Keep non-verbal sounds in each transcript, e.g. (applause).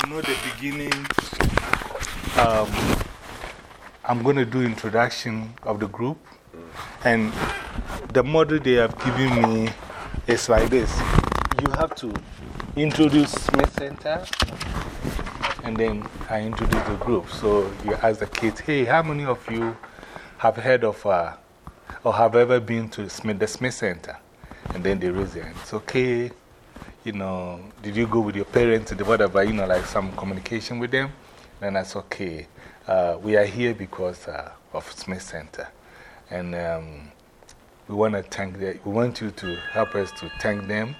you know, the beginning, um, I'm going to do introduction of the group. And the model they have given me is like this. You have to introduce Smith Center, and then I introduce the group. So you ask the kids, hey, how many of you have heard of uh, or have ever been to Smith, the Smith Center? And then they raise their hand. It's okay. You know, did you go with your parents or whatever, you know, like some communication with them? Then that's okay. Uh, we are here because uh, of Smith Center. And um, we want to thank them. We want you to help us to thank them,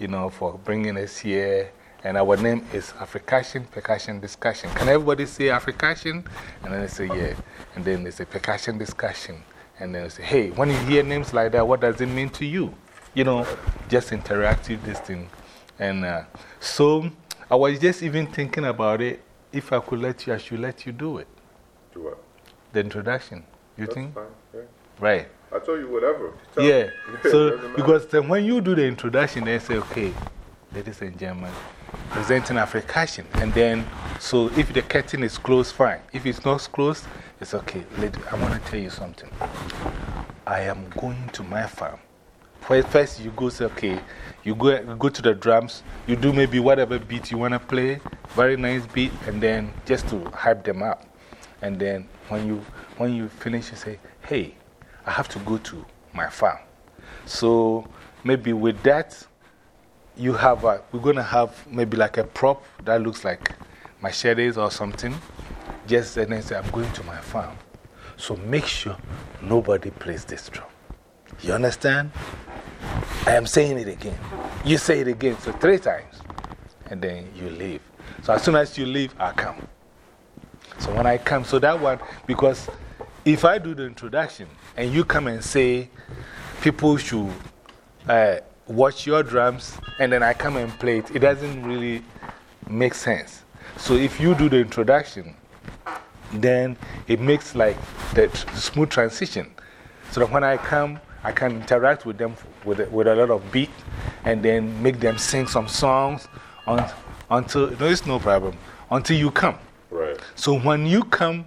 you know, for bringing us here. And our name is Africussion Percussion Discussion. Can everybody say Africussion? And then they say, yeah. And then they say Percussion Discussion. And then they say, hey, when you hear names like that, what does it mean to you? You know, just interactive this thing. And uh, so I was just even thinking about it. If I could let you, I should let you do it. Do what? The introduction. You That's think? Yeah. Right. I told you whatever. Tell Yeah. (laughs) So, because then when you do the introduction, they say, okay, ladies and gentlemen, presenting Africussion. And then, so if the curtain is closed, fine. If it's not closed, it's okay. Lady, I want to tell you something. I am going to my farm. First, you go say, okay, you go, go to the drums, you do maybe whatever beat you want to play, very nice beat, and then just to hype them up. And then when you, when you finish, you say, hey, I have to go to my farm. So maybe with that, you have a, we're going to have maybe like a prop that looks like my machetes or something. Just and then say, I'm going to my farm. So make sure nobody plays this drum. You understand? I am saying it again. You say it again, so three times. And then you leave. So as soon as you leave, I come. So when I come, so that one, because if I do the introduction and you come and say people should uh, watch your drums and then I come and play it, it doesn't really make sense. So if you do the introduction, then it makes like the smooth transition. So that when I come, I can interact with them with, a- with a lot of beat and then make them sing some songs un, until, no, it's no problem, until you come. Right. So when you come,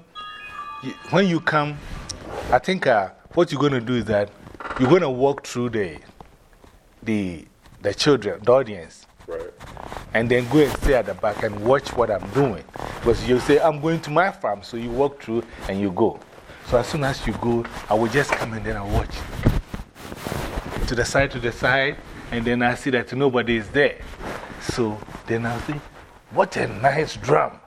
when you come, I think uh, what you're going to do is that you're going to walk through the, the, the children, the audience, Right. and then go and stay at the back and watch what I'm doing. Because you say, I'm going to my farm. So you walk through and you go. So as soon as you go, I will just come and then I'll watch. To the side, to the side, and then I see that nobody is there. So then I'll say, What a nice drum.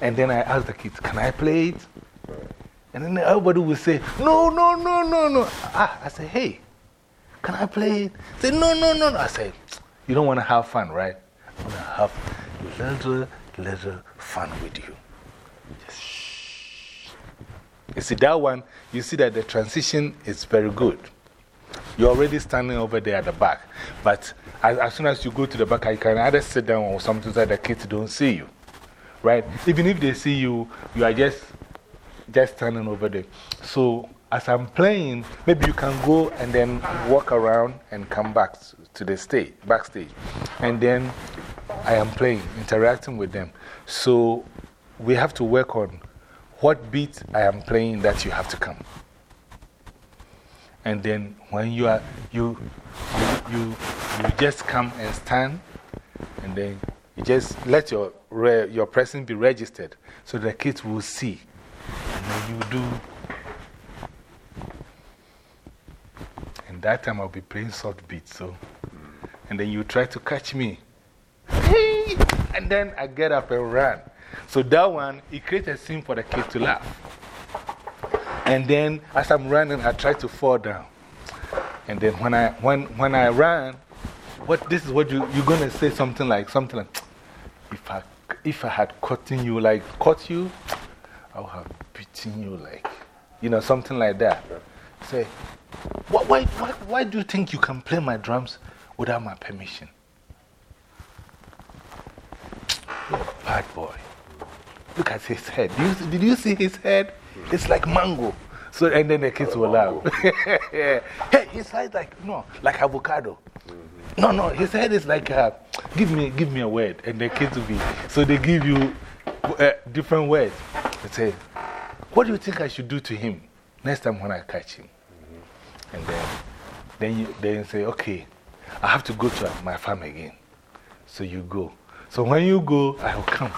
And then I ask the kids, Can I play it? And then everybody will say, No, no, no, no, no. Ah, I say, Hey, can I play it? Say, No, no, no, no. I say, You don't want to have fun, right? I want to have little, little fun with you. Just shh. You see, that one, you see that the transition is very good. You're already standing over there at the back. But as, as soon as you go to the back, you can either sit down or something so the kids don't see you. Right? Even if they see you, you are just, just standing over there. So as I'm playing, maybe you can go and then walk around and come back to the stage, backstage. And then I am playing, interacting with them. So we have to work on what beat I am playing that you have to come. And then when you are, you, you, you, you just come and stand, and then you just let your, your presence be registered so the kids will see. And then you do. And that time I'll be playing soft beats. So, and then you try to catch me. (laughs) And then I get up and run. So that one, it creates a scene for the kid to laugh. And then as I'm running, I try to fall down. And then when I, when, when I ran, what, this is what you, you're going to say something like, something like, if I, if I had caught you, like, caught you, I would have beaten you, like, you know, something like that. Say, why, why, why, why do you think you can play my drums without my permission? You're a bad boy. Look at his head. Did you, did you see his head? It's like mango. So, and then the kids will laugh. (laughs) hey, his head like, no, like avocado. No, no, his head is like, uh, give me, give me a word. And the kids will be, so they give you uh, different words. They say, What do you think I should do to him next time when I catch him? And then, then, you, then you say, Okay, I have to go to my farm again. So you go. So when you go, I will come.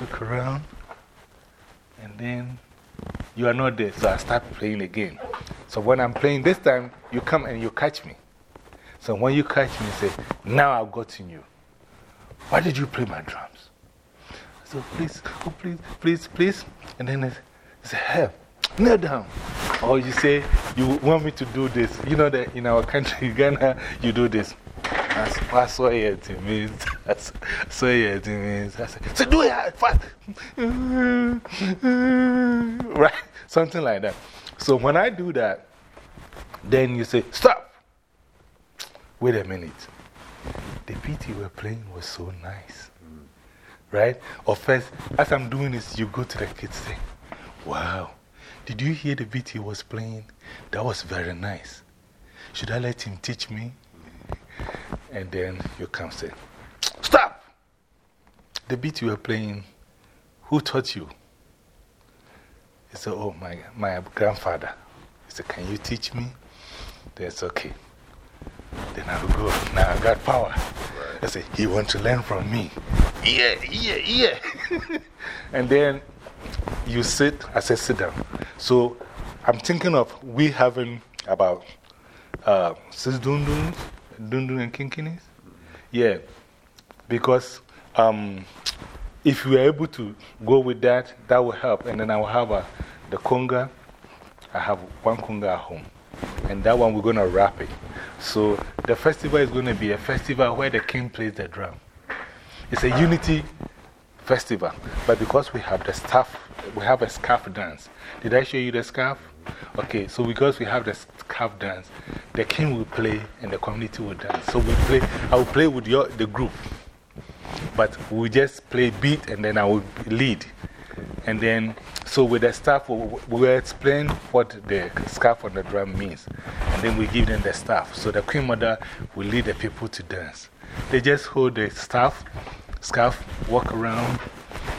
Look around. And then you are not there. So I start playing again. So when I'm playing this time, you come and you catch me. So when you catch me, say, Now I've gotten you. Why did you play my drums? So oh, please, oh, please, please, please. And then I say, Help, kneel down. Or you say, You want me to do this. You know that in our country, (laughs) Ghana, you do this. I saw it, it means. I saw it, it means. I said, so do it fast. (laughs) right? Something like that. So when I do that, then you say, stop. Wait a minute. The beat you were playing was so nice. Right? Or first, as I'm doing this, you go to the kids say, wow, did you hear the beat he was playing? That was very nice. Should I let him teach me? And then you come say, Stop! The beat you are playing, who taught you? He said, Oh, my, my grandfather. He said, Can you teach me? That's okay. Then I'll go. Now I got power. I said, He wants to learn from me. Yeah, yeah, yeah. (laughs) and then you sit, I said, Sit down. So I'm thinking of we having about uh, six dunduns Dundun and Kinkinis? Yeah, because um, if we are able to go with that, that will help. And then I will have a, the conga. I have one conga at home. And that one we're going to wrap it. So the festival is going to be a festival where the king plays the drum. It's a unity festival. But because we have the staff, we have a scarf dance. Did I show you the scarf? Okay, so because we have the scarf dance, the king will play and the community will dance. So we play, I will play with your, the group. But we just play beat and then I will lead. And then, so with the staff, we will explain what the scarf on the drum means. And then we give them the staff. So the Queen Mother will lead the people to dance. They just hold the staff, scarf, walk around.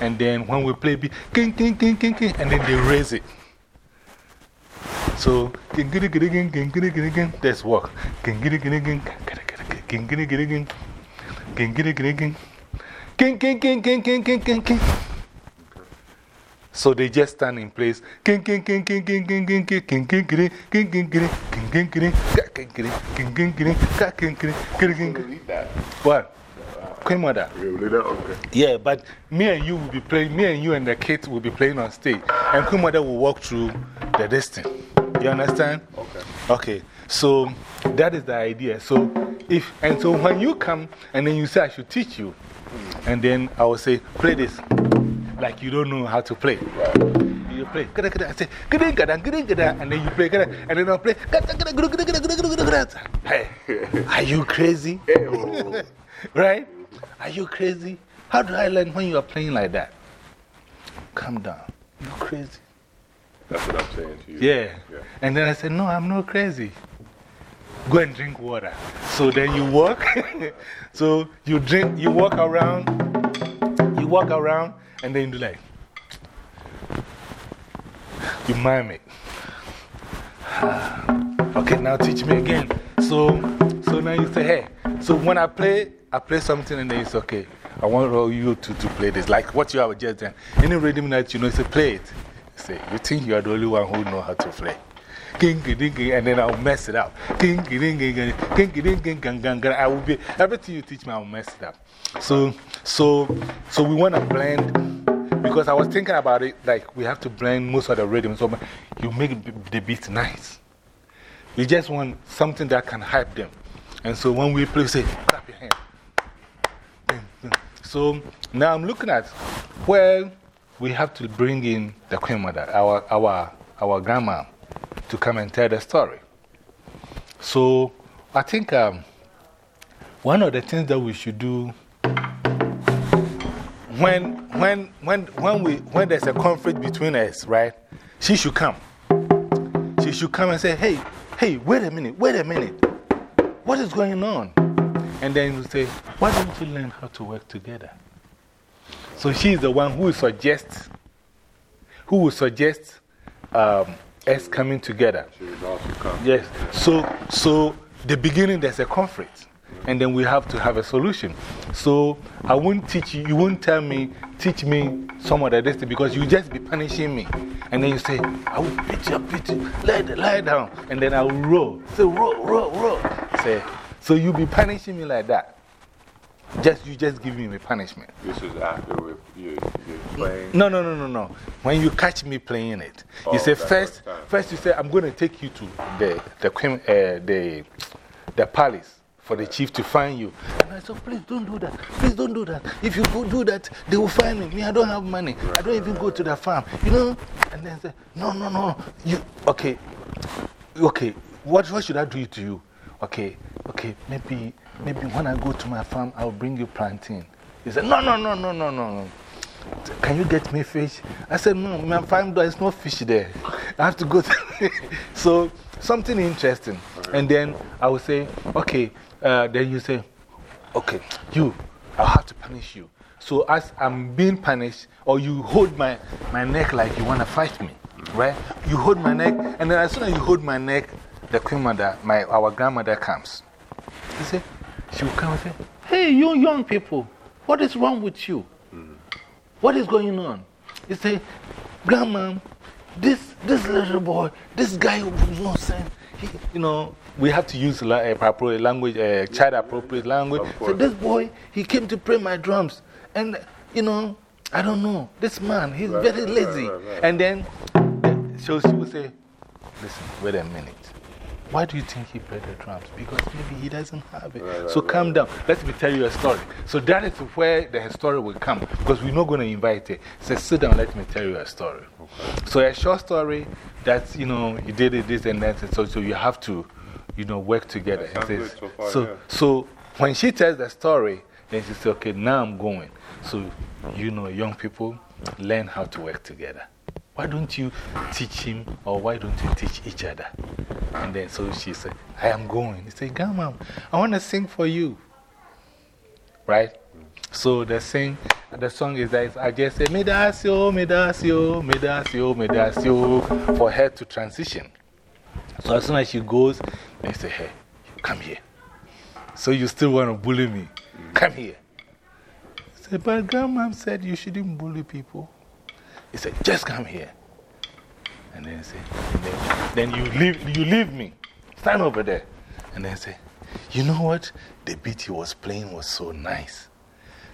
And then when we play beat, king, king, king, king, king, and then they raise it. So, that's walk. So they just stand in place. What? Queen Mother. Yeah, but me and you will be playing, me and you and the kids will be playing on stage. And Queen Mother will walk through the distance. You understand? Okay. Okay. So that is the idea. So if, and so when you come and then you say, I should teach you, and then I will say, play this. Like you don't know how to play. You play. I say, and then you play, and then I'll play. Hey, are you crazy? (laughs) right? Are you crazy? How do I learn when you are playing like that? Calm down. You're crazy. That's what I'm saying to you. Yeah. And then I said, No, I'm not crazy. Go and drink water. So then you walk. (laughs) so you drink, you walk around, you walk around, and then you do like, you mime it. (sighs) okay, now teach me again. So, so now you say, Hey, so when I play, I play something and then it's okay. I want you to, to play this. Like what you have just done. Any rhythm that you know, say, play it. Say, you think you are the only one who know how to play. And then I'll mess it up. I will be, everything you teach me, I'll mess it up. So, so, so we want to blend, because I was thinking about it, like we have to blend most of the rhythms. So you make the beat nice. You just want something that can hype them. And so when we play, say, clap your hands. So now I'm looking at where we have to bring in the Queen Mother, our, our, our grandma, to come and tell the story. So I think um, one of the things that we should do when, when, when, when, we, when there's a conflict between us, right? She should come. She should come and say, hey, hey, wait a minute, wait a minute. What is going on? And then you say, why don't you learn how to work together? So she's the one who will suggest, who will suggest um, us coming together. Yes. So, so the beginning there's a conflict. And then we have to have a solution. So I won't teach you, you won't tell me, teach me some the this because you just be punishing me. And then you say, I will beat you, beat you, lie, lie down. And then I will roll. Say, roll, roll, roll. Say, so you be punishing me like that. Just, you just give me a punishment. This is after we, you, you playing. No, no, no, no, no. When you catch me playing it, Oh, you say, first, first first you say, I'm going to take you to the, the, queen- uh, the, the palace for the chief to find you. And I said, please don't do that. Please don't do that. If you go do that, they will find me. Me, I don't have money. I don't even go to the farm. You know? And then say, no, no, no. You, okay, okay. What, what should I do to you? Okay, okay, maybe, maybe when I go to my farm, I'll bring you plantain. He said, no, no, no, no, no, no. Can you get me fish? I said, No, my farm, there's no fish there. I have to go. (laughs) So, something interesting. And then I will say, Okay, uh, then you say, Okay, you, I'll have to punish you. So, as I'm being punished, or you hold my, my neck like you want to fight me, right? You hold my neck, and then as soon as you hold my neck, the queen mother, my, our grandmother comes. You see, she will come and say, Hey, you young people, what is wrong with you? What is going on? You say, Grandma, this, this little boy, this guy who no sense, he, you know, we have to use la uh, appropriate language, uh, child appropriate language. So, this boy, he came to play my drums. And, you know, I don't know, this man, he's Right, very lazy. right, right. And then, so she will say, Listen, wait a minute. Why do you think he played the drums? Because maybe he doesn't have it. Right, right, so right. calm down. Let me tell you a story. So that is where the story will come because we're not going to invite it. Say, sit down, let me tell you a story. So, a short story that, you know, you did it, this and that. So, so you have to, you know, work together. That sounds And good says- so far, so, yeah. so when she tells the story, then she says, okay, now I'm going. So, you know, young people learn how to work together. Why don't you teach him or why don't you teach each other? And then so she said, I am going. He said, Grandma, I want to sing for you. Right? So the, sing, the song is that I just say, Medasio, Medasio, Medasio, Medasio, for her to transition. So as soon as she goes, they say, Hey, come here. So you still want to bully me? Come here. I said, But Grandma said you shouldn't bully people. He said, Just come here. And then say, and then, then you, leave, you leave me. Stand over there. And then say, You know what? The beat he was playing was so nice.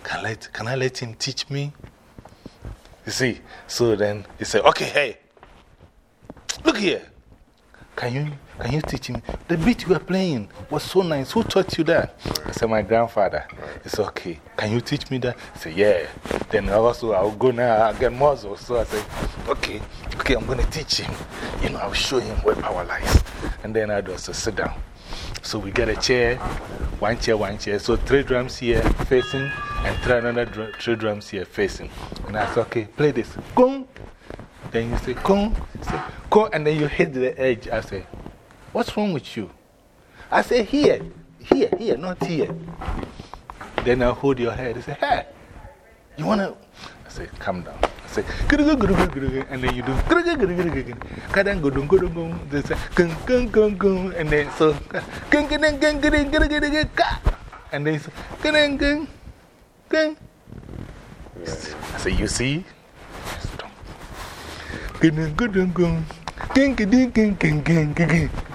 Can, let, can I let him teach me? You see? So then he said, Okay, hey, look here. Can you, can you teach me? The beat you were playing was so nice. Who taught you that? I said, My grandfather. He said, Okay. Can you teach me that? I said, Yeah. Then I also, I'll go now, I'll get muscle. So I said, Okay, okay, I'm going to teach him. You know, I'll show him where power lies. And then I'd also sit down. So we get a chair, one chair, one chair. So three drums here facing, and three another three drums here facing. And I said, Okay, play this. Gong. Then you say, Come, say, and then you hit the edge. I say, What's wrong with you? I say, Here, here, here, not here. Then I hold your head. I say, Hey, you want to? I say, Calm down. I say, "Gudu, gudu, gudu, gudu, gudu," and then you do, "Gudu, gudu, gudu, gudu, gudu." Kadang gudu, gudu, gudu. They and then so, "Gung, gung, gung, gung, and then you say, "Gung, gung, gung." I say, You see? Gung, gung, gung, gung, gung, gung, gung, gung, gung.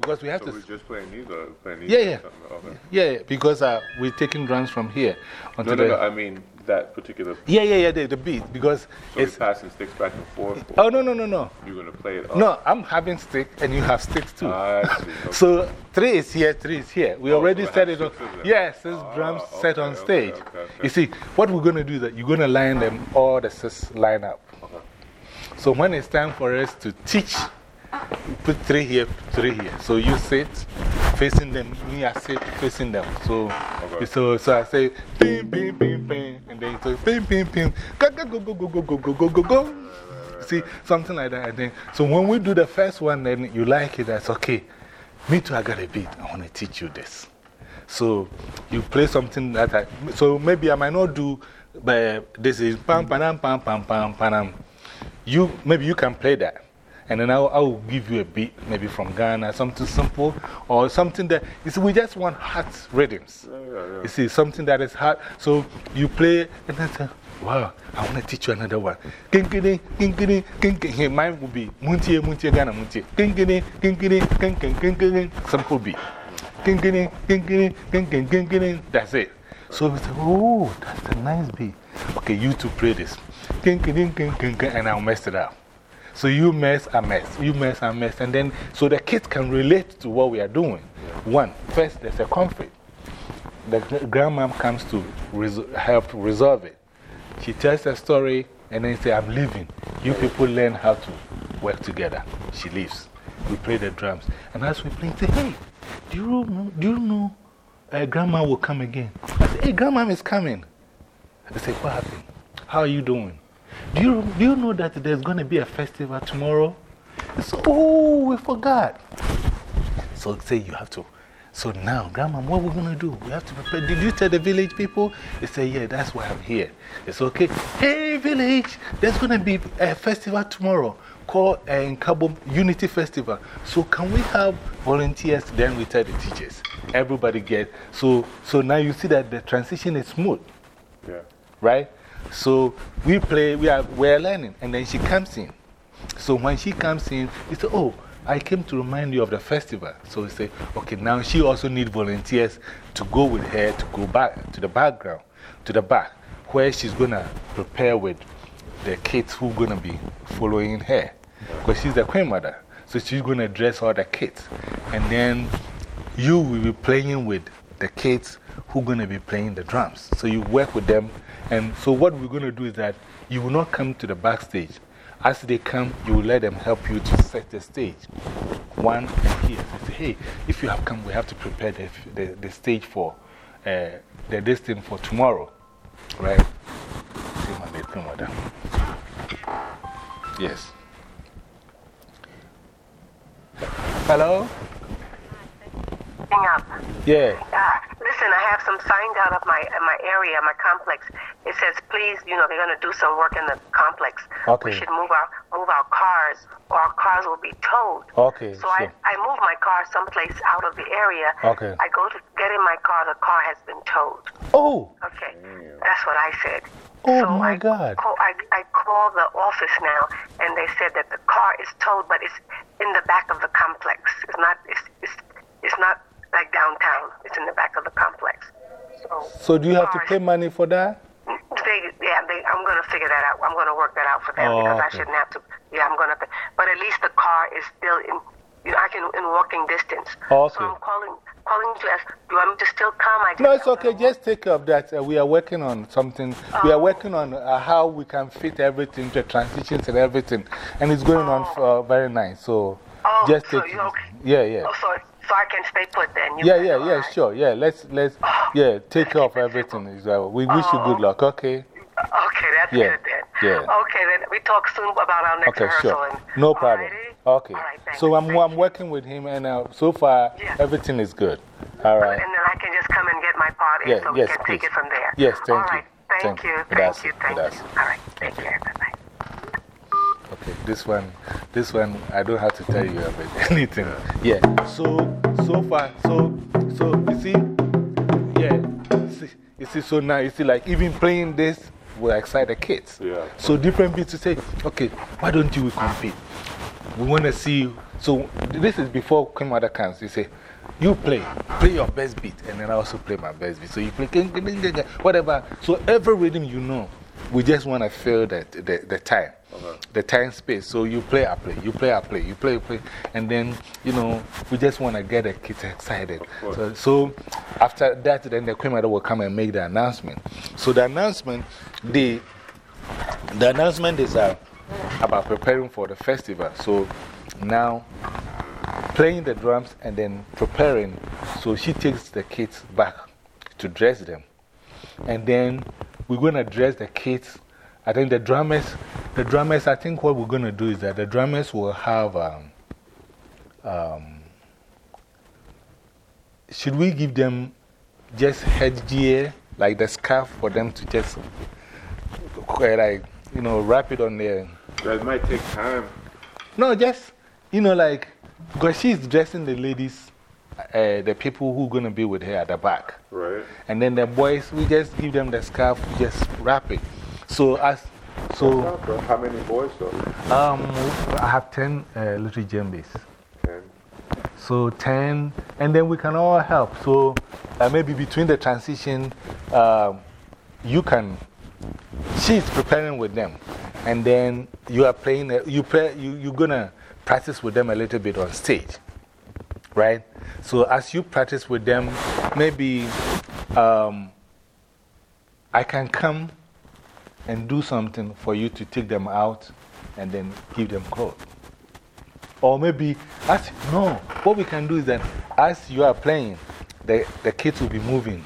because we have So to. we're just playing these or playing these? Yeah, yeah. Okay. Yeah, yeah, because uh, we're taking drums from here. No, Onto no, the, no, I mean that particular. yeah, yeah, yeah, the, the beat, because So it's. passing sticks back and forth. Oh, no, no, no, no. You're going to play it up. No, I'm having stick and you have sticks too. I see. Okay. So three is here, three is here. We Oh, already so set it on. six, is it? Yes, Ah, drums set on okay, stage. okay, okay, You see, what we're going to do is that you're going to line them, all the six line up. So when it's time for us to teach, put three here, three here. So you sit facing them, me I sit facing them. So, Okay. so, so I say, bing, bing, bing, bing, and then so bing, bing, bing, go, go, go, go, go, go, go, go, go, go, go. See, something like that. And then, so when we do the first one, then you like it, that's okay. Me too, I got a beat. I want to teach you this. So you play something that I, so maybe I might not do, but this is pam, pam, pam, pam, pam, pam. You, maybe you can play that. And then I'll, I'll give you a beat, maybe from Ghana, something simple, or something that, you see, we just want hot rhythms. Yeah, yeah, yeah. You see, something that is hard. So you play, and then say, wow, I want to teach you another one. Kinkini, kinkini, kinkini. Mine will be Muntie, Muntie, Ghana, Muntie. Kinkini, kinkini, kinkini, kinkini. Simple beat. Kinkini, kinkini, kinkini, kinkini. That's it. So we say, oh, that's a nice beat. Okay, you two play this. And I'll mess it up. So you mess, I mess. You mess, I mess. And then, so the kids can relate to what we are doing. One, first, there's a conflict the gr- grandmom comes to resol- help resolve it. She tells a story and then say, I'm leaving. You people learn how to work together. She leaves. We play the drums. And as we play, say, hey, do you know, do you know uh, grandma will come again? I say, hey, grandma is coming. I say, what happened? How are you doing? Do you, do you know that there's going to be a festival tomorrow? I say, oh, we forgot. So say you have to. So now, Grandma, what we're going to do? We have to prepare. Did you tell the village people? They say, yeah, that's why I'm here. It's okay. Hey, village, there's going to be a festival tomorrow called uh, Nkabom Unity Festival. So can we have volunteers? Then we tell the teachers. Everybody get. So, so now you see that the transition is smooth Yeah. right? So we play, we are, we are learning, and then she comes in. So when she comes in, we say, Oh, I came to remind you of the festival. So we say, Okay, now she also needs volunteers to go with her to go back to the background, to the back, where she's going to prepare with the kids who are going to be following her. Because she's the queen mother. So she's going to dress all the kids. And then you will be playing with the kids who are going to be playing the drums. So you work with them. And so what we're going to do is that you will not come to the backstage. As they come, you will let them help you to set the stage. One here. Say, hey, if you have come, we have to prepare the, the, the stage for uh, the distance for tomorrow. Right? See my late grandmother. Yes. Hello? Hang up. Yeah. Uh, listen, I have some signs out of my my area, my complex. It says, please, you know, they're going to do some work in the complex. Okay. We should move our move our cars, or our cars will be towed. Okay, So I. I move my car someplace out of the area. Okay. I go to get in my car. The car has been towed. Oh, Okay. That's what I said. Oh, so my I God. Call, I, I call the office now, and they said that the car is towed, but it's in the back of the complex. It's not. It's, it's, it's not like downtown. It's in the back of the complex. So, so do you have to pay money for that? They, yeah, they, I'm going to figure that out. I'm going to work that out for them Oh, because I shouldn't have to. Yeah, I'm going to. But at least the car is still in. You know, I can in walking distance. Oh, So. I'm calling, calling to ask. Do you want me to still come? I No, it's okay. Just take care of that. Uh, we are working on something. We are working on uh, how we can fit everything, the transitions and everything. And it's going on uh, very nice. So Oh, just so take okay? Yeah, yeah. Oh, so, so I can stay put then. You Yeah, yeah, yeah, sure. Yeah, let's, let's, yeah, take care of everything. Is, we wish you good luck, okay? Okay, that's Yeah, good then. yeah. Okay, then we talk soon about our next Okay, rehearsal. sure. No problem. Alrighty? Okay. All right. So I'm, I'm working with him, and uh, so far Yeah. everything is good. All right. And then I can just come and get my part in Yeah, so yes, we can please. take it from there. Yes, thank All you. right, thank, Thank you. you. Thank you. Thank you. All right, take care. Bye-bye. Okay, this one, this one, I don't have to tell you about (laughs) anything. Yeah, so, so far, so, so, you see, yeah, see, you see, so now, you see, like, even playing this will excite the kids. Yeah. So different beats to say, okay, why don't you compete? we want to see you. So this is before Queen Mother comes. You say, you play, play your best beat, and then I also play my best beat. So you play, whatever. So every rhythm you know, we just want to fill the, the, the time, the time space. So you play, I play, you play, I play, you play, I play. And then, you know, we just want to get the kids excited. So, so after that, then the Queen Mother will come and make the announcement. So the announcement, the, the announcement is uh, about preparing for the festival. So now, playing the drums and then preparing. So she takes the kids back to dress them. And then we're going to dress the kids. I think the drummers, the drummers, I think what we're going to do is that the drummers will have. Um, um, should we give them just headgear, like the scarf, for them to just, like, you know, wrap it on their. That might take time. No, just, you know, like, because she's dressing the ladies, uh, the people who are going to be with her at the back. Right. And then the boys, we just give them the scarf, we just wrap it. So, as, so How many boys, though? um, I have 10 uh, little djembes. Ten. So 10, and then we can all help. So uh, maybe between the transition, um, you can, she's preparing with them. And then you are playing, uh, you play, you, you're going to practice with them a little bit on stage. Right? So as you practice with them, maybe um, I can come and do something for you to take them out and then give them clothes. Or maybe, as, no, what we can do is that as you are playing, the, the kids will be moving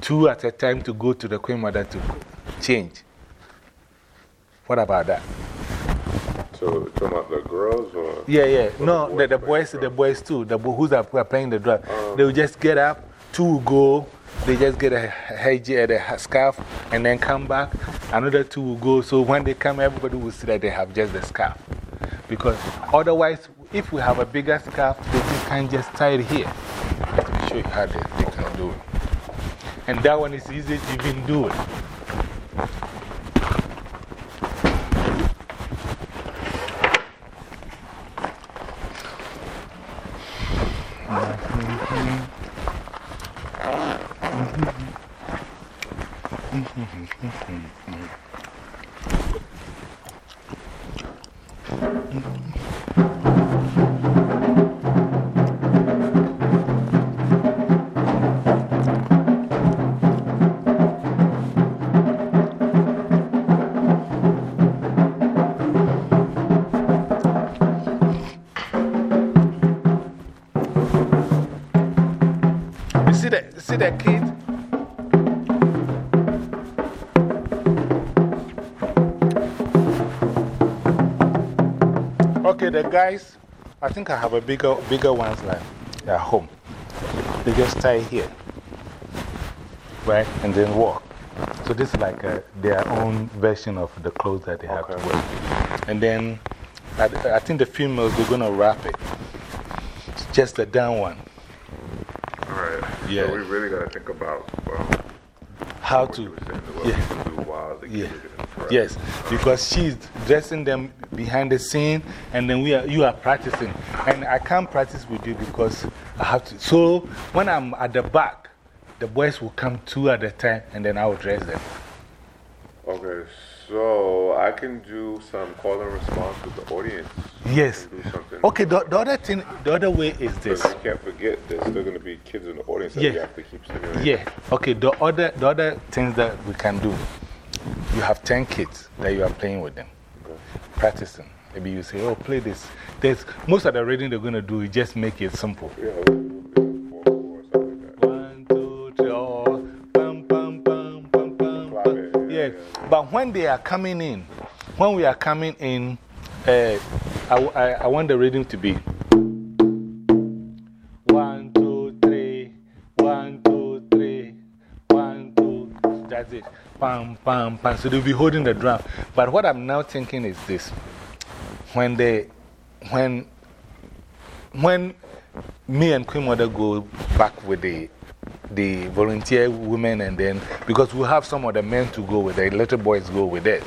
two at a time to go to the Queen Mother to change. What about that? So, talking about the girls or? Yeah, yeah. or No, the, the boys, the boys too. The boys who's are, who are playing the drum. Oh. They will just get up, two will go, they just get a headgear, a scarf, and then come back. Another two will go. So when they come, everybody will see that they have just the scarf. Because otherwise, if we have a bigger scarf, they just can't just tie it here. Let me show you how they, they can do it. And that one is easy to even do it. See see kid? Okay, the guys, I think I have a bigger, bigger ones like at home. They just tie here, right? And then walk. So this is like a, their own version of the clothes that they have to wear. And then I, I think the females, they're going to wrap it. It's just a down one. Yeah. So, we really got to think about um, How to. you were saying, what yeah. we while the Yeah. Yes, because she's dressing them behind the scene, and then we are, you are practicing. And I can't practice with you because I have to. So when I'm at the back, the boys will come two at a time, and then I will dress them. Okay, so I can do some call and response with the audience. Yes. And do something. Okay, the, the other thing, the other way is this. Because you can't forget, there's still going to be kids in the audience that Yeah. have to keep stimulating. Yeah, okay, the other, the other things that we can do you have 10 kids that you are playing with them, practicing. Maybe you say, oh, play this. There's, most of the reading they're going to do is just make it simple. Yeah, but when they are coming in, when we are coming in, uh, I, I, I want the rhythm to be one, two, three, one, two, three, one, two, that's it. Pam, pam, pam. So they'll be holding the drum. But what I'm now thinking is this when they, when, when me and Queen Mother go back with the, the volunteer women, and then because we have some of the men to go with, the little boys go with it.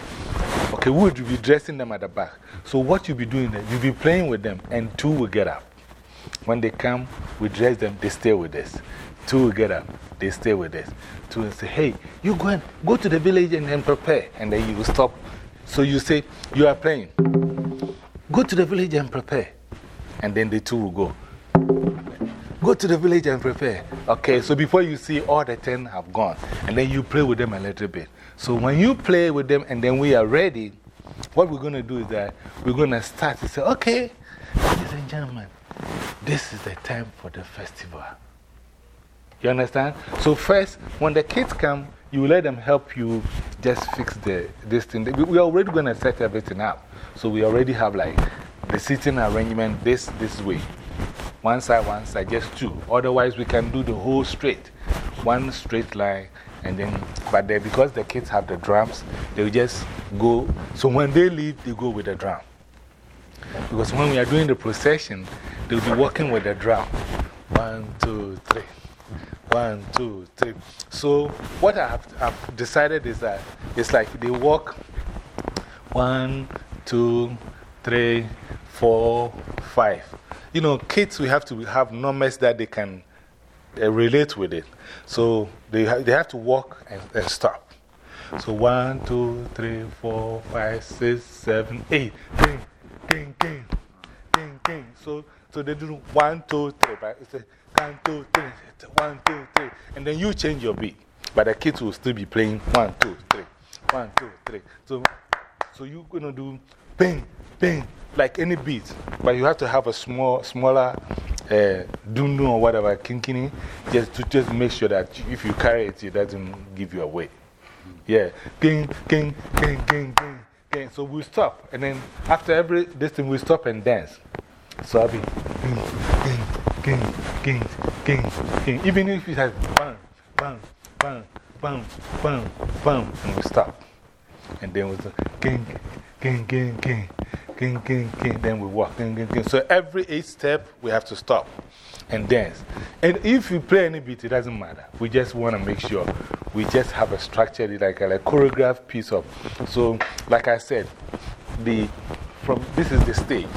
Okay, we would be dressing them at the back. So, what you'll be doing you'll be playing with them, and two will get up. When they come, we dress them, they stay with us. Two will get up, they stay with us. Two will say, Hey, you go and go to the village and, and prepare. And then you will stop. So you say, You are playing. Go to the village and prepare. And then the two will go. Go to the village and prepare. Okay, so before you see all the 10 have gone, and then you play with them a little bit. So when you play with them and then we are ready, what we're going to do is that we're going to start to say, okay, ladies and gentlemen, this is the time for the festival. You understand? So, first, when the kids come, you let them help you just fix the, this thing. We're already going to set everything up. So, we already have like the seating arrangement this, this way. One side, one side, just two. Otherwise, we can do the whole straight. One straight line, and then, but then because the kids have the drums, they'll just go. So when they leave, they go with the drum. Because when we are doing the procession, they'll be walking with the drum. One, two, three. One, two, three. So, what I have, I've decided is that it's like they walk one, two, three, four, five. You know, kids, we have to have numbers that they can uh, relate with it. So they, ha they have to walk and, and stop. So one, two, three, four, five, six, seven, eight. King, king, king, king, king. So, so they do one, two, three. Right? It's a one, two, three, one, two, three. And then you change your beat. But the kids will still be playing one, two, three, one, two, three. So, so you're going to do bing, bing, like any beat. But you have to have a small, smaller uh, dundu or whatever, kinkini, just to just make sure that if you carry it, it doesn't give you away. Yeah. King, king, king, king, king, king. So we stop. And then after every this thing, we stop and dance. So I'll be king, king, king, king, king. Even if it has bang, bang, bang, bang, bang, bang, and we stop. And then we say king, king, king, king. Then we walk. King, king, king. So every eight step, we have to stop and dance. And if you play any beat, it doesn't matter. We just want to make sure we just have a structured, like a like choreographed piece of. So, like I said, the, from, this is the stage.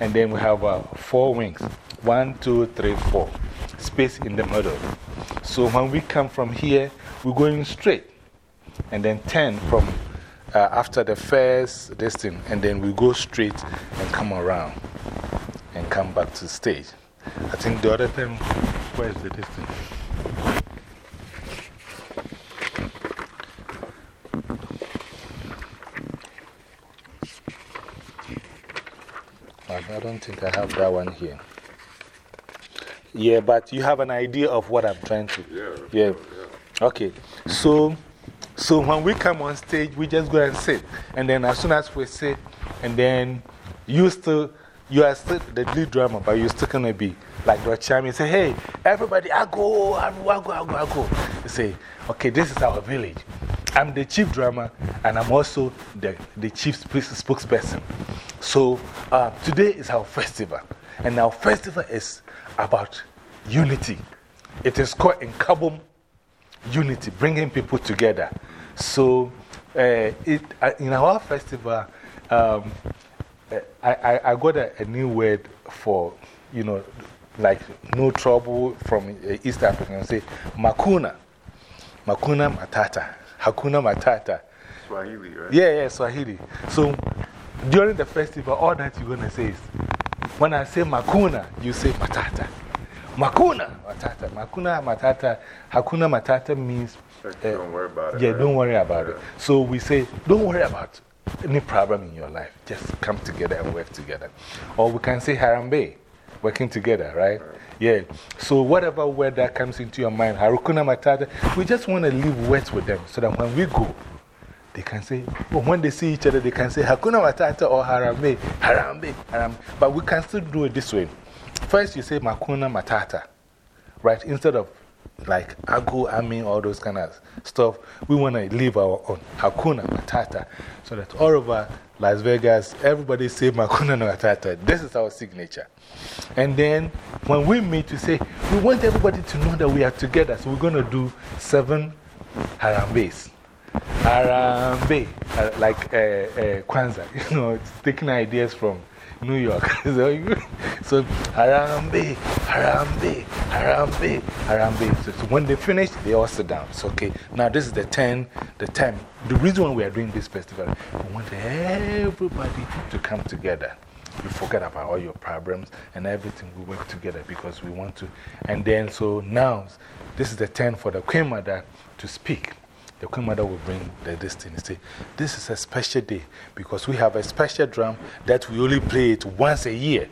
And then we have uh, four wings one, two, three, four. Space in the middle. So when we come from here, we're going straight. And then 10 from uh, after the first this thing, and then we go straight and come around and come back to the stage. I think the other time, where is the distance? I don't think I have that one here. Yeah, but you have an idea of what I'm trying to. Yeah. Yeah. Okay. So, so when we come on stage, we just go and sit. And then as soon as we sit, and then you still, you are still the lead drummer, but you're still going to be like the champion. Say, hey, everybody, I go, I go, I go, I go. You say, okay, this is our village. I'm the chief drummer, and I'm also the, the chief spokesperson. So uh, today is our festival, and our festival is about unity. It is called Nkabom Unity, bringing people together. So uh, it, uh, in our festival, um, I, I, I got a, a new word for, you know, like no trouble from East Africa. I say Makuna. Makuna Matata. Hakuna Matata. Swahili, right? Yeah, yeah, Swahili. So during the festival, all that you're going to say is, when I say Makuna, you say Matata. Makuna Matata. Makuna Matata. Hakuna Matata means. Like, don't worry about it. Yeah, right? don't worry about Yeah. it. So we say, don't worry about any problem in your life. Just come together and work together. Or we can say Harambe, working together, right? Yeah. So whatever word that comes into your mind, Harukuna Matata, we just want to leave words with them so that when we go, they can say, oh, when they see each other, they can say Hakuna Matata or Harambe, Harambe, Harambe. But we can still do it this way. First, you say Makuna Matata, right? Instead of like Agu, Ami, all those kind of stuff, we want to leave our own Hakuna Matata so that all over Las Vegas, everybody say Makuna Matata. This is our signature. And then when we meet, we say, we want everybody to know that we are together. So we're going to do seven Harambes. Arambe, uh, like uh, uh, Kwanzaa, (laughs) you know, taking ideas from New York. (laughs) so, so Harambe, Harambe, Harambe, Harambe. So, so when they finish, they all sit down. It's okay. Now, this is the 10, the time. The reason why we are doing this festival, we want everybody to come together. You forget about all your problems and everything. We work together because we want to. And then, so now, this is the 10 for the Queen Mother to speak the Queen Mother will bring the, this thing and say, This is a special day because we have a special drum that we only play it once a year.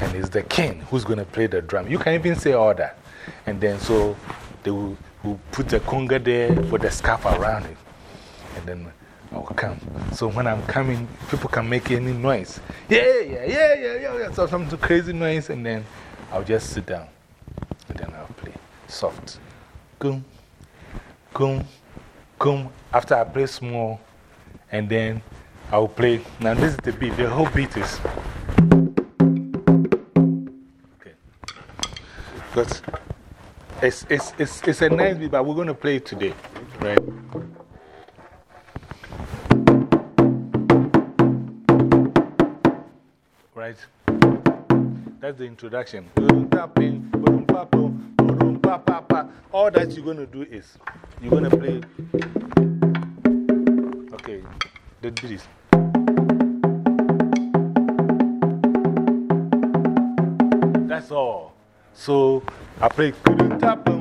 And it's the king who's going to play the drum. You can even say all that. And then so they will, will put the conga there, put the scarf around it. And then I'll come. So when I'm coming, people can make any noise. Yeah, yeah, yeah, yeah, yeah, yeah. So some crazy noise. And then I'll just sit down. And then I'll play soft. Goom, goom come after I play small, and then I'll play. Now, this is the beat. The whole beat is. Okay. But it's, it's, it's, it's a nice beat, but we're going to play it today, right? Right? That's the introduction. All that you're going to do is you're going to play. Okay, the this. That's all. So I play. Pa, pa.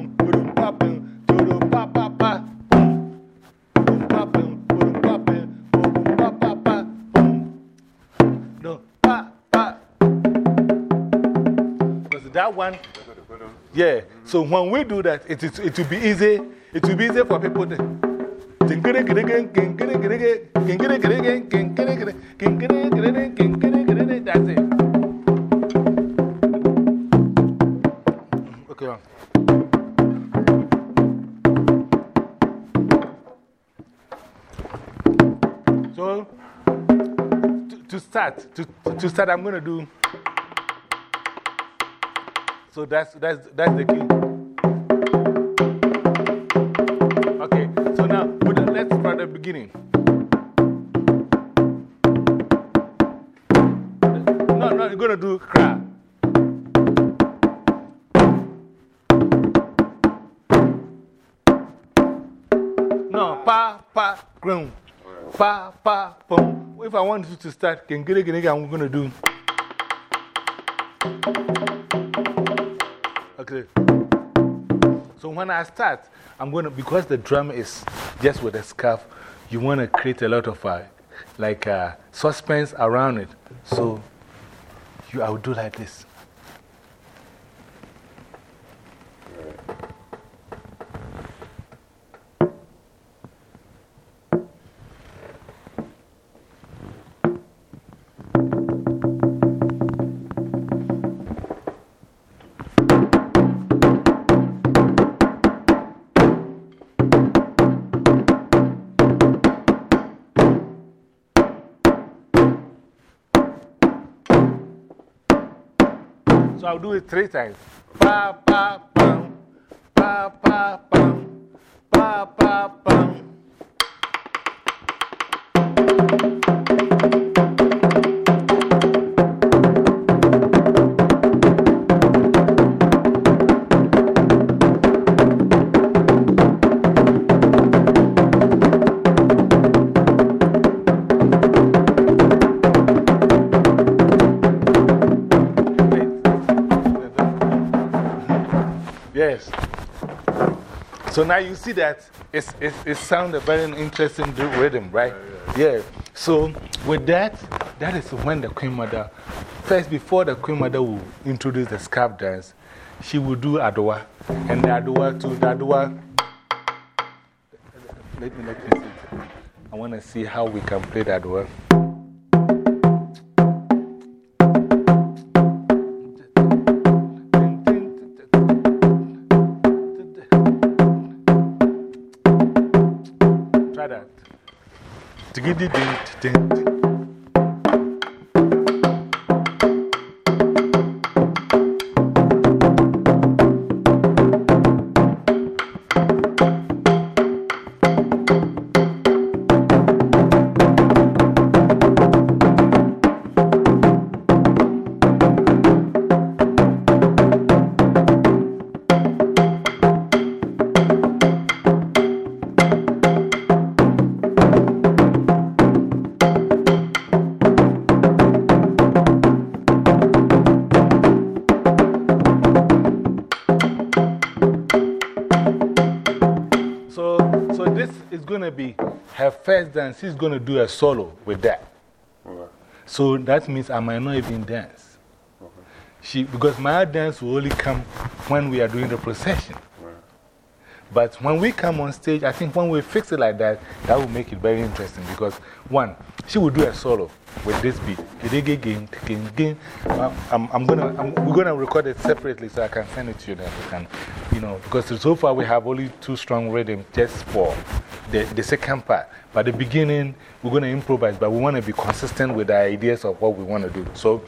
That one. Yeah. So when we do that, it, it, it will be easy. It will be easy for people to. That's it. Okay. So, to, to start, to, to start, I'm going to do. So that's, that's, that's the key. Okay, so now let's start the beginning. No, no, you're going to do cry. No, pa, pa, groom. Pa, pa, boom. If I want you to start, I'm going to do. Okay. So when I start, I'm going to, because the drum is just with a scarf, you want to create a lot of uh, like uh, suspense around it. So you, I will do like this. So I'll do it three times. Pa, pa. Pa, pa. Pa, pa. So now you see that it's, it's, it sounds a very interesting rhythm, right? Yeah. So with that, that is when the Queen Mother, first before the Queen Mother will introduce the scarf dance, she will do Adowa. And the Adowa too, the Adowa. Let me, let me see. I want to see how we can play the Adowa. Tigidi ding, ding, dance, he's going to do a solo with that. Okay. So that means I might not even dance. She, because my dance will only come when we are doing the procession. But when we come on stage, I think when we fix it like that, that will make it very interesting because, one, she will do a solo with this beat. I'm, I'm gonna, I'm, we're going to record it separately so I can send it to you. Then we can, you know, because so far we have only two strong rhythms just for the, the second part. But the beginning, we're going to improvise, but we want to be consistent with the ideas of what we want to do. So,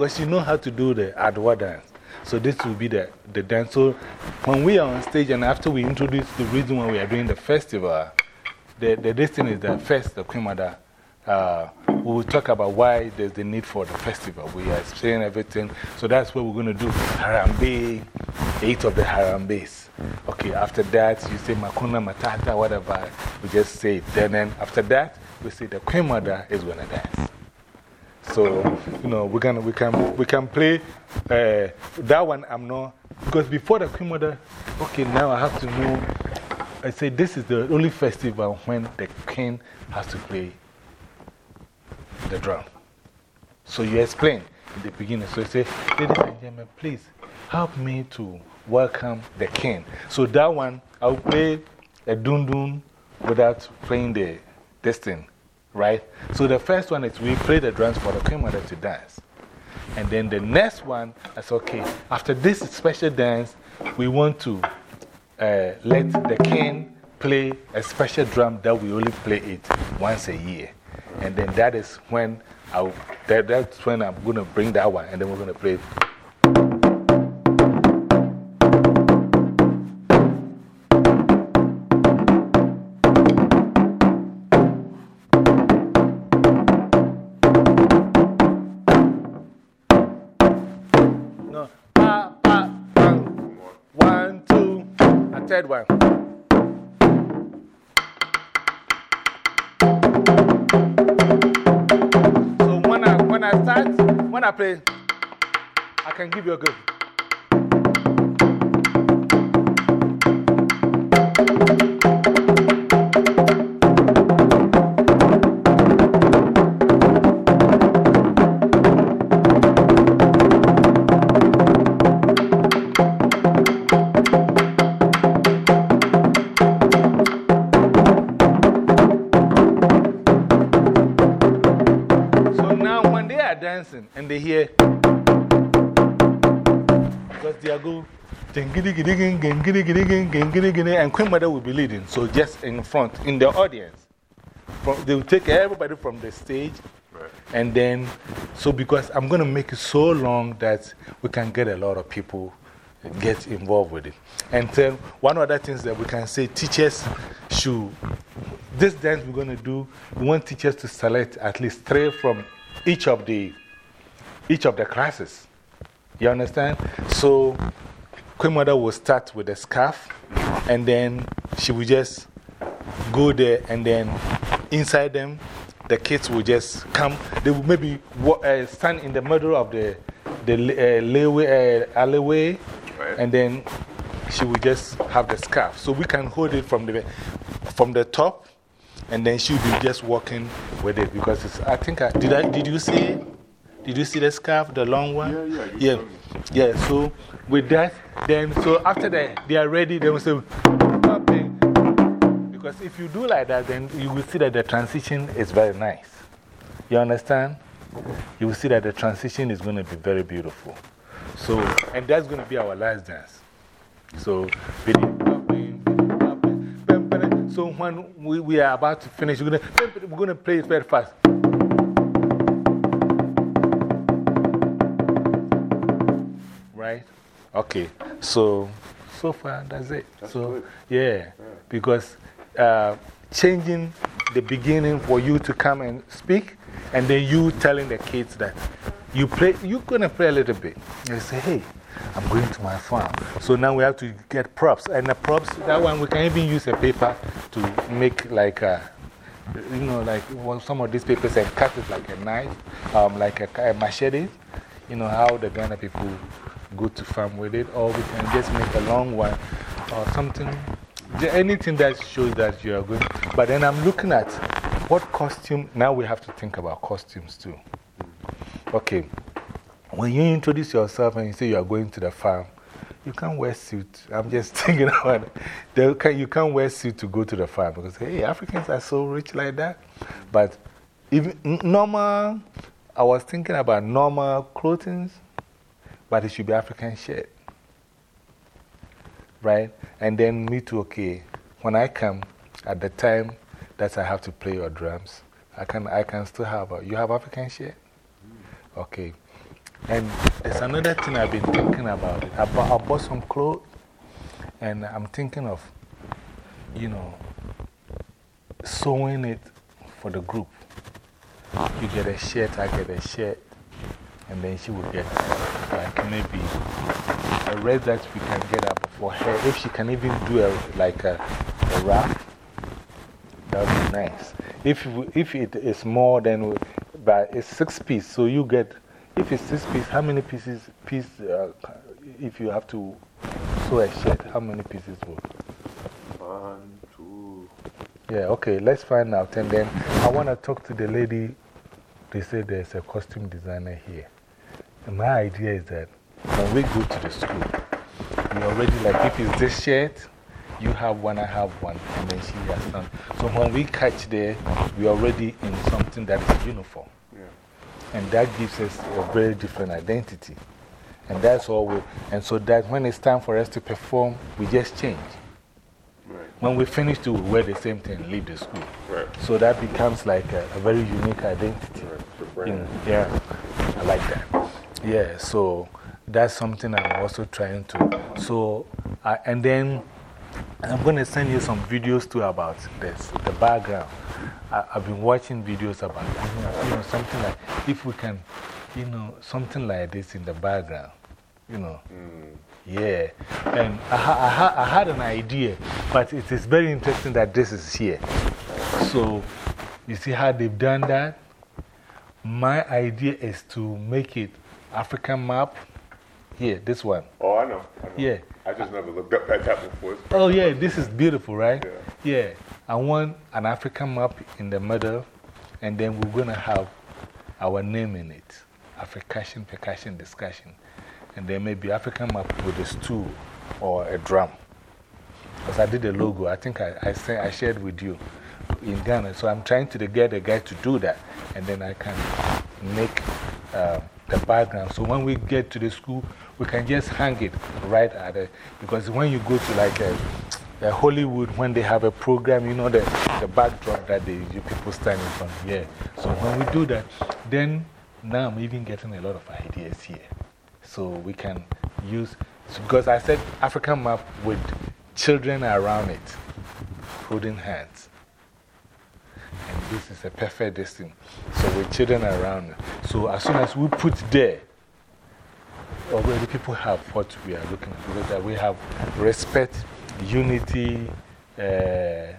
because you know how to do the Adowa dance. So this will be the, the dance. So when we are on stage and after we introduce the reason why we are doing the festival, the, the thing is that first, the Queen Mother, uh, we will talk about why there's the need for the festival. We are explaining everything. So that's what we're going to do. Harambe, eight of the Harambes. Okay, after that, you say Makuna Matata, whatever. We just say it. Then, then after that, we say the Queen Mother is going to dance. So, you know, we're gonna, we, can, we can play uh, that one. I'm not, because before the Queen Mother, okay, now I have to know. I say this is the only festival when the king has to play the drum. So you explain in the beginning. So you say, ladies and gentlemen, please help me to welcome the king. So that one, I'll play a dun dun without playing the, this thing, right? So the first one is we play the drums for the queen mother to dance. And then the next one, I said, okay, after this special dance, we want to uh, let the king play a special drum that we only play it once a year. And then that is when, I'll, that, that's when I'm going to bring that one, and then we're going to play it. Third one. So when I, when I start, when I play, I can give you a good. And Queen Mother will be leading. So just in front, in the audience. From, they will take everybody from the stage. Right. And then, so because I'm going to make it so long that we can get a lot of people get involved with it. And then one other things that we can say teachers should, this dance we're going to do, we want teachers to select at least three from each of the, each of the classes. You understand? So, Queen Mother will start with a scarf, and then she will just go there, and then inside them, the kids will just come. They will maybe uh, stand in the middle of the, the uh, uh, alleyway, Right. and then she will just have the scarf. So we can hold it from the, from the top, and then she'll be just walking with it because it's, I think, I, did, I, did you see it? Did you see the scarf, the long one? Yeah, yeah, Yeah, yeah. So with that, then, so after that, they are ready, they will say, because if you do like that, then you will see that the transition is very nice. You understand? You will see that the transition is going to be very beautiful. So, and that's going to be our last dance. So, so when we, we are about to finish, we're going to, we're going to play it very fast. Okay. So, so far, that's it. That's so, good. yeah, because uh, changing the beginning for you to come and speak, and then you telling the kids that you play, you're going to play a little bit. They say, hey, I'm going to my farm. So now we have to get props. And the props, that one, we can even use a paper to make like a, you know, like some of these papers and cut it like a knife, um, like a, a machete. You know how the Ghana people go to farm with it, or we can just make a long one or something. Anything that shows that you are going. But then I'm looking at what costume. Now we have to think about costumes too. Okay. When you introduce yourself and you say you are going to the farm, you can't wear suit. I'm just (laughs) thinking about it. You can't wear suit to go to the farm because, hey, Africans are so rich like that. But n- normal, I was thinking about normal clothing, but it should be African shirt. Right? And then me too, okay. When I come, at the time that I have to play your drums, I can, I can still have a. You have African shirt? Okay. And there's another thing I've been thinking about. I bought, I bought some clothes, and I'm thinking of, you know, sewing it for the group. You get a shirt, I get a shirt, and then she will get like maybe a red that we can get up for her. If she can even do a, like a, a wrap, that would be nice. If, if it is more than, but it's six piece, so you get, if it's six piece, how many pieces, piece, uh, if you have to sew a shirt, how many pieces will? One, two. Yeah, okay, let's find out. And then I want to talk to the lady. They say there's a costume designer here. And my idea is that when we go to the school, we already, like, if it's this shirt, you have one, I have one, and then she has some. So when we catch there, we're already in something that is uniform. Yeah. And that gives us a very different identity. And that's all we, and so that when it's time for us to perform, we just change. Right. When we finish to wear the same thing and leave the school. Right. So that becomes like a, a very unique identity. Right. The You know, yeah, I like that. Yeah, so that's something I'm also trying to. So, I and then I'm going to send you some videos too about this, the background. I, I've been watching videos about, you know, something like, if we can, you know, something like this in the background, you know. Mm. Yeah, and I, I, ha I had an idea, but it is very interesting that this is here. So, you see how they've done that? My idea is to make it African map. Here, this one. Oh, I know. I know. Yeah. I just never looked up at that before. Oh, yeah, this is beautiful, right? Yeah. Yeah. I want an African map in the middle, and then we're going to have our name in it African percussion discussion. And then maybe African map with a stool or a drum. Because I did a logo, I think I, I, sent, I shared with you in Ghana. So I'm trying to get a guy to do that, and then I can make uh, the background. So when we get to the school, we can just hang it right at it. Because when you go to like a, a Hollywood, when they have a program, you know, the, the backdrop that they, people stand in front. Yeah. So when we do that, then now I'm even getting a lot of ideas here. So we can use, because I said African map with children around it, holding hands. And this is a perfect distance. So with children around. So as soon as we put there, already people have what we are looking for. Because we have respect, unity, uh,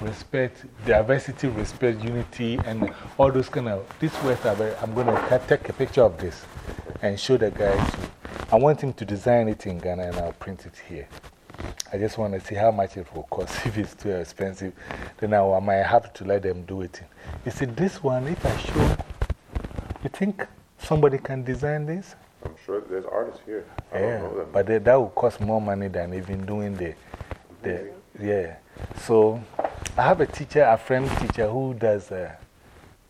respect, diversity, respect, unity, and all those kind of. These words are very. I'm going to take a picture of this and show the guys. I want him to design it in Ghana and I'll print it here. I just want to see how much it will cost. (laughs) If it's too expensive, then I, might have to let them do it. You see, this one, if I show, you think somebody can design this? I'm sure there's artists here. I yeah, but they, that will cost more money than even doing the, the yeah. So I have a teacher, a friend teacher who does uh,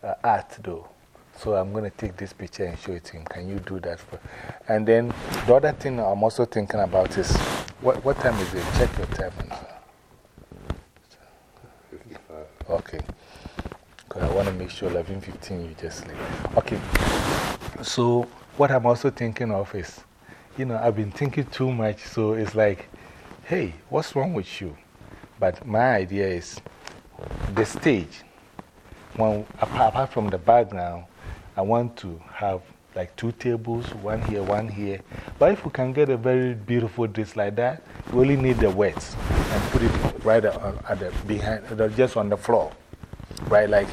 uh, art though. So I'm going to take this picture and show it to him. Can you do that? For, and then the other thing I'm also thinking about is what, what time is it? Check your time. Okay. Because I want to make sure 11.15 you just sleep. Okay. So what I'm also thinking of is, you know, I've been thinking too much. So it's like, hey, what's wrong with you? But my idea is the stage. When, apart from the background, I want to have like two tables, one here, one here. But if we can get a very beautiful dish like that, we only need the wets and put it right at the behind, just on the floor. Right? Like,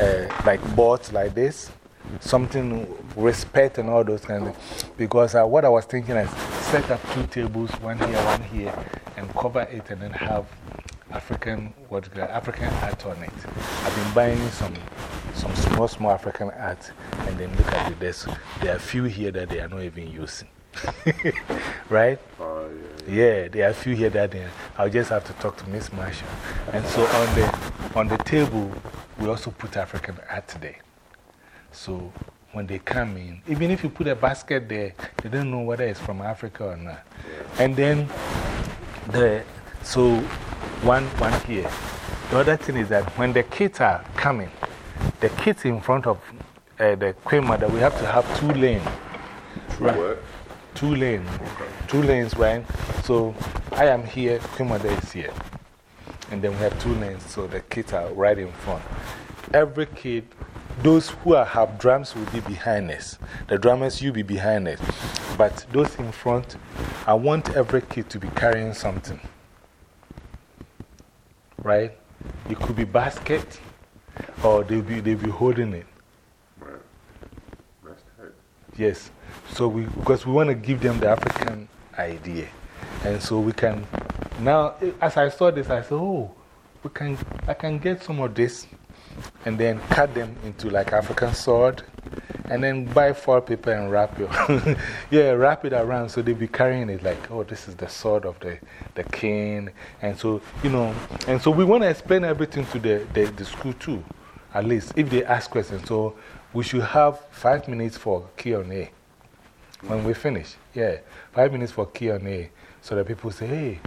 uh, like boards like this. Something, respect and all those kind of Because uh, what I was thinking is set up two tables, one here, one here, and cover it and then have African, what, African art on it. I've been buying some some small, small African art, and then look at the desk. there are a few here that they are not even using. (laughs) right? Uh, yeah, yeah. there are a few here that they, I'll just have to talk to Miss Marshall. And so on the, on the table, we also put African art today. So when they come in, even if you put a basket there, they don't know whether it's from Africa or not. And then, the, so one, one here. The other thing is that when the kids are coming, the kids in front of uh, the Queen Mother, we have to have two lanes. Right. Two lanes. Two lanes, right? So I am here, Queen Mother is here. And then we have two lanes, so the kids are right in front. Every kid, those who are, have drums will be behind us. The drummers, you be behind us. But those in front, I want every kid to be carrying something. Right? It could be basket, Oh, or they'll be, they'll be holding it. Right. That's tight. Yes. So we, because we want to give them the African idea. And so we can, now, eh, as I saw this, I said, oh, we can, I can get some of this and then cut them into like African sword and then buy foil paper and wrap it. (laughs) yeah, wrap it around so they'll be carrying it like, oh, this is the sword of the, the king. And so, you know, and so we want to explain everything to the, the, the school too, at least if they ask questions. So we should have five minutes for Q&A when we finish. Yeah, five minutes for Q&A. So that people say, hey,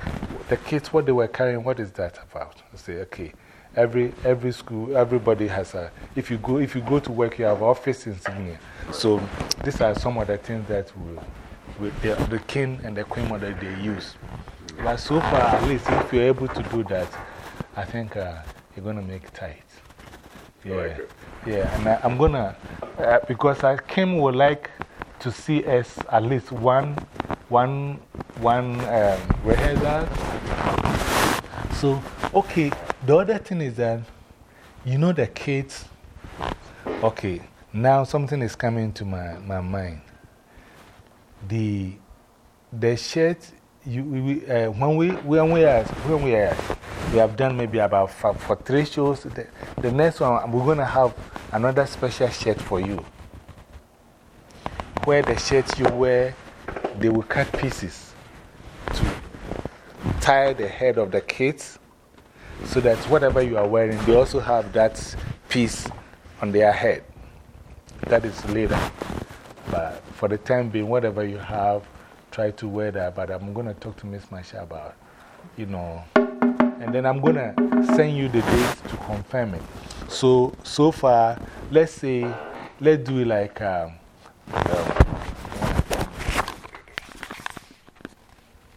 the kids, what they were carrying, what is that about? I say, okay every, every school, everybody has a, if you, go, if you go to work, you have office insignia. So these are some of the things that we, the, the king and the queen mother they use. But so far, at least if you're able to do that, I think uh, you're going to make tight. Yeah. yeah, and I, am going to, uh, because I Kim would like to see us at least one, one, one um, rehearsal. So, okay, the other thing is that, you know, the kids, okay, now something is coming to my, my mind. The, the shirt, you, we, uh, when, we, when, we are, when we are, we have done maybe about five, for three shows, the, the next one, we're going to have another special shirt for you. Where the shirts you wear, they will cut pieces to tie the head of the kids so that whatever you are wearing, they also have that piece on their head. That is later. But for the time being, whatever you have, try to wear that. But I'm going to talk to Miss Masha about, you know. And then I'm going to send you the date to confirm it. So, so far, let's say, let's do it like um, um,